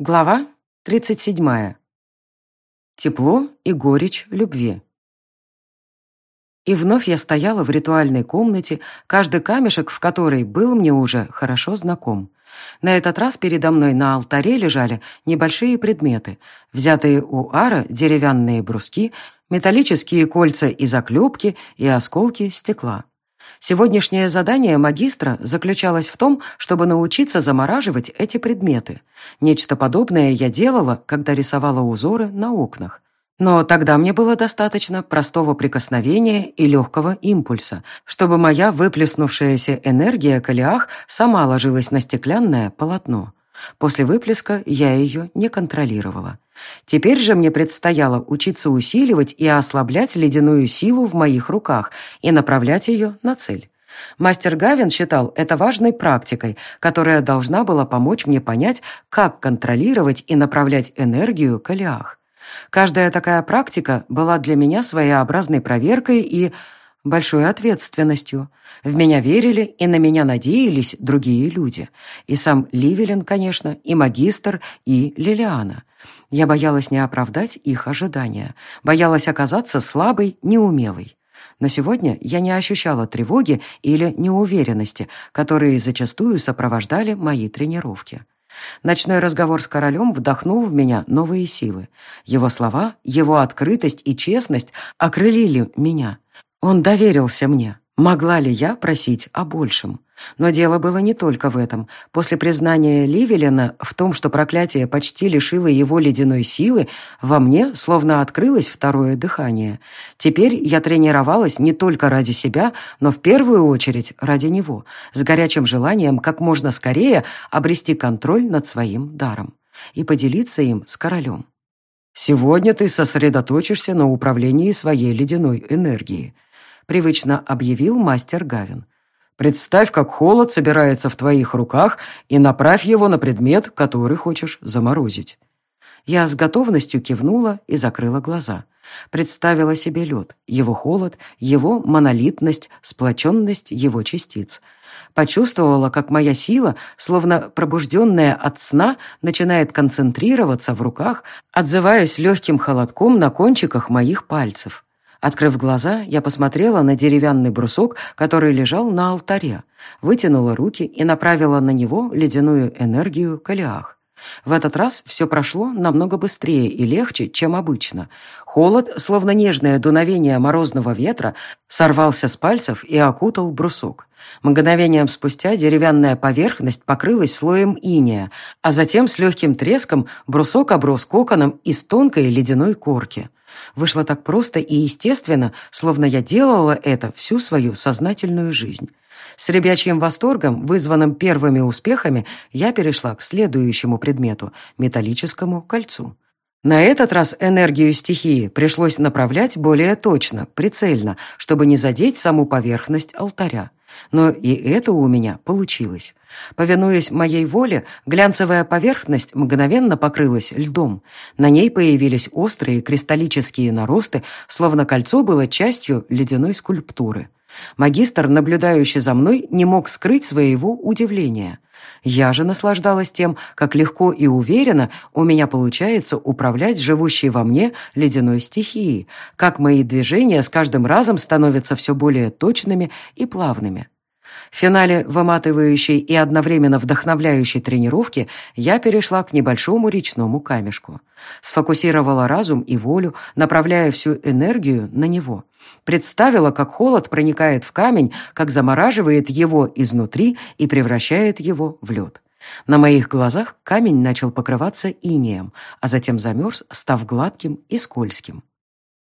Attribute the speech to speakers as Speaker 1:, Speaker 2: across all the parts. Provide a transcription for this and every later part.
Speaker 1: Глава 37. Тепло и горечь любви. И вновь я стояла в ритуальной комнате, каждый камешек в которой был мне уже хорошо знаком. На этот раз передо мной на алтаре лежали небольшие предметы, взятые у ара деревянные бруски, металлические кольца и заклепки и осколки стекла. Сегодняшнее задание магистра заключалось в том, чтобы научиться замораживать эти предметы. Нечто подобное я делала, когда рисовала узоры на окнах. Но тогда мне было достаточно простого прикосновения и легкого импульса, чтобы моя выплеснувшаяся энергия калиах сама ложилась на стеклянное полотно. После выплеска я ее не контролировала. Теперь же мне предстояло учиться усиливать и ослаблять ледяную силу в моих руках и направлять ее на цель. Мастер Гавин считал это важной практикой, которая должна была помочь мне понять, как контролировать и направлять энергию Калиах. Каждая такая практика была для меня своеобразной проверкой и большой ответственностью. В меня верили и на меня надеялись другие люди. И сам Ливелин, конечно, и магистр, и Лилиана. Я боялась не оправдать их ожидания, боялась оказаться слабой, неумелой. Но сегодня я не ощущала тревоги или неуверенности, которые зачастую сопровождали мои тренировки. Ночной разговор с королем вдохнул в меня новые силы. Его слова, его открытость и честность окрылили меня. Он доверился мне. Могла ли я просить о большем? Но дело было не только в этом. После признания Ливелина в том, что проклятие почти лишило его ледяной силы, во мне словно открылось второе дыхание. Теперь я тренировалась не только ради себя, но в первую очередь ради него, с горячим желанием как можно скорее обрести контроль над своим даром и поделиться им с королем. «Сегодня ты сосредоточишься на управлении своей ледяной энергией», привычно объявил мастер Гавин. Представь, как холод собирается в твоих руках, и направь его на предмет, который хочешь заморозить. Я с готовностью кивнула и закрыла глаза. Представила себе лед, его холод, его монолитность, сплоченность его частиц. Почувствовала, как моя сила, словно пробужденная от сна, начинает концентрироваться в руках, отзываясь легким холодком на кончиках моих пальцев. Открыв глаза, я посмотрела на деревянный брусок, который лежал на алтаре, вытянула руки и направила на него ледяную энергию Калиах. В этот раз все прошло намного быстрее и легче, чем обычно. Холод, словно нежное дуновение морозного ветра, сорвался с пальцев и окутал брусок. Мгновением спустя деревянная поверхность покрылась слоем иния, а затем с легким треском брусок оброс коконом из тонкой ледяной корки. Вышло так просто и естественно, словно я делала это всю свою сознательную жизнь. С ребячьим восторгом, вызванным первыми успехами, я перешла к следующему предмету – металлическому кольцу. На этот раз энергию стихии пришлось направлять более точно, прицельно, чтобы не задеть саму поверхность алтаря. Но и это у меня получилось. Повинуясь моей воле, глянцевая поверхность мгновенно покрылась льдом. На ней появились острые кристаллические наросты, словно кольцо было частью ледяной скульптуры. Магистр, наблюдающий за мной, не мог скрыть своего удивления. Я же наслаждалась тем, как легко и уверенно у меня получается управлять живущей во мне ледяной стихией, как мои движения с каждым разом становятся все более точными и плавными. В финале выматывающей и одновременно вдохновляющей тренировки я перешла к небольшому речному камешку. Сфокусировала разум и волю, направляя всю энергию на него. Представила, как холод проникает в камень, как замораживает его изнутри и превращает его в лед. На моих глазах камень начал покрываться инеем, а затем замерз, став гладким и скользким.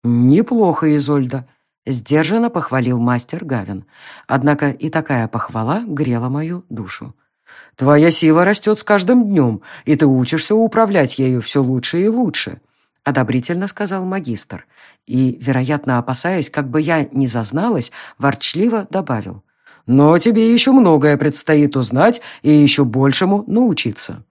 Speaker 1: «Неплохо, Изольда», Сдержанно похвалил мастер Гавин. Однако и такая похвала грела мою душу. «Твоя сила растет с каждым днем, и ты учишься управлять ею все лучше и лучше», — одобрительно сказал магистр. И, вероятно, опасаясь, как бы я не зазналась, ворчливо добавил. «Но тебе еще многое предстоит узнать и еще большему научиться».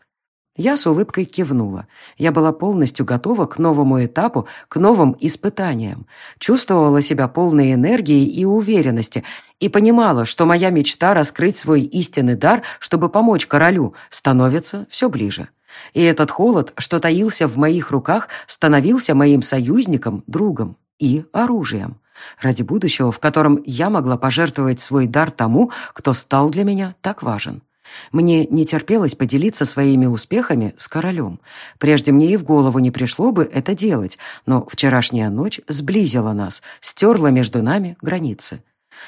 Speaker 1: Я с улыбкой кивнула. Я была полностью готова к новому этапу, к новым испытаниям. Чувствовала себя полной энергии и уверенности и понимала, что моя мечта раскрыть свой истинный дар, чтобы помочь королю, становится все ближе. И этот холод, что таился в моих руках, становился моим союзником, другом и оружием. Ради будущего, в котором я могла пожертвовать свой дар тому, кто стал для меня так важен. Мне не терпелось поделиться своими успехами с королем. Прежде мне и в голову не пришло бы это делать, но вчерашняя ночь сблизила нас, стерла между нами границы.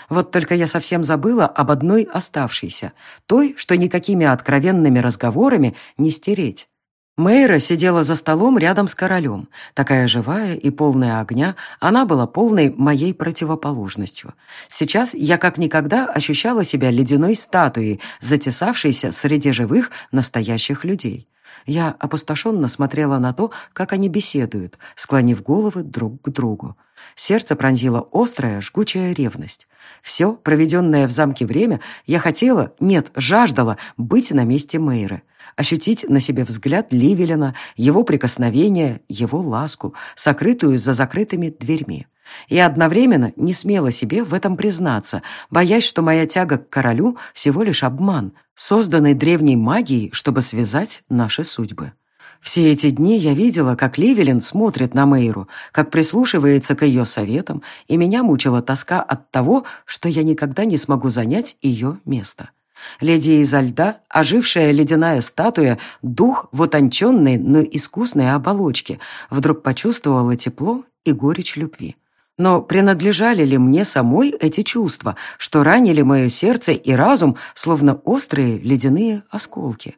Speaker 1: Вот только я совсем забыла об одной оставшейся, той, что никакими откровенными разговорами не стереть. Мэйра сидела за столом рядом с королем. Такая живая и полная огня, она была полной моей противоположностью. Сейчас я как никогда ощущала себя ледяной статуей, затесавшейся среди живых настоящих людей. Я опустошенно смотрела на то, как они беседуют, склонив головы друг к другу. Сердце пронзила острая, жгучая ревность. Все, проведенное в замке время, я хотела, нет, жаждала быть на месте Мэйры ощутить на себе взгляд Ливелина, его прикосновение, его ласку, сокрытую за закрытыми дверьми. И одновременно не смела себе в этом признаться, боясь, что моя тяга к королю всего лишь обман, созданный древней магией, чтобы связать наши судьбы. Все эти дни я видела, как Ливелин смотрит на Мейру, как прислушивается к ее советам, и меня мучила тоска от того, что я никогда не смогу занять ее место. Леди изо льда, ожившая ледяная статуя, дух в утонченной, но искусной оболочке, вдруг почувствовала тепло и горечь любви. Но принадлежали ли мне самой эти чувства, что ранили мое сердце и разум, словно острые ледяные осколки?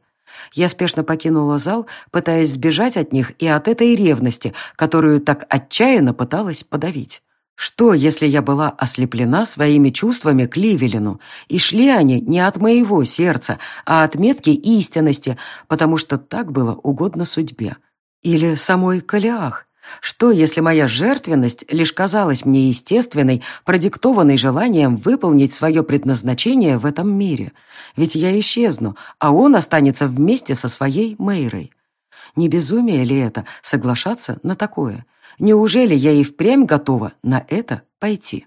Speaker 1: Я спешно покинула зал, пытаясь сбежать от них и от этой ревности, которую так отчаянно пыталась подавить. Что, если я была ослеплена своими чувствами к Ливелину, и шли они не от моего сердца, а от метки истинности, потому что так было угодно судьбе? Или самой Калиах? Что, если моя жертвенность лишь казалась мне естественной, продиктованной желанием выполнить свое предназначение в этом мире? Ведь я исчезну, а он останется вместе со своей Мейрой. Не безумие ли это соглашаться на такое? Неужели я и впрямь готова на это пойти?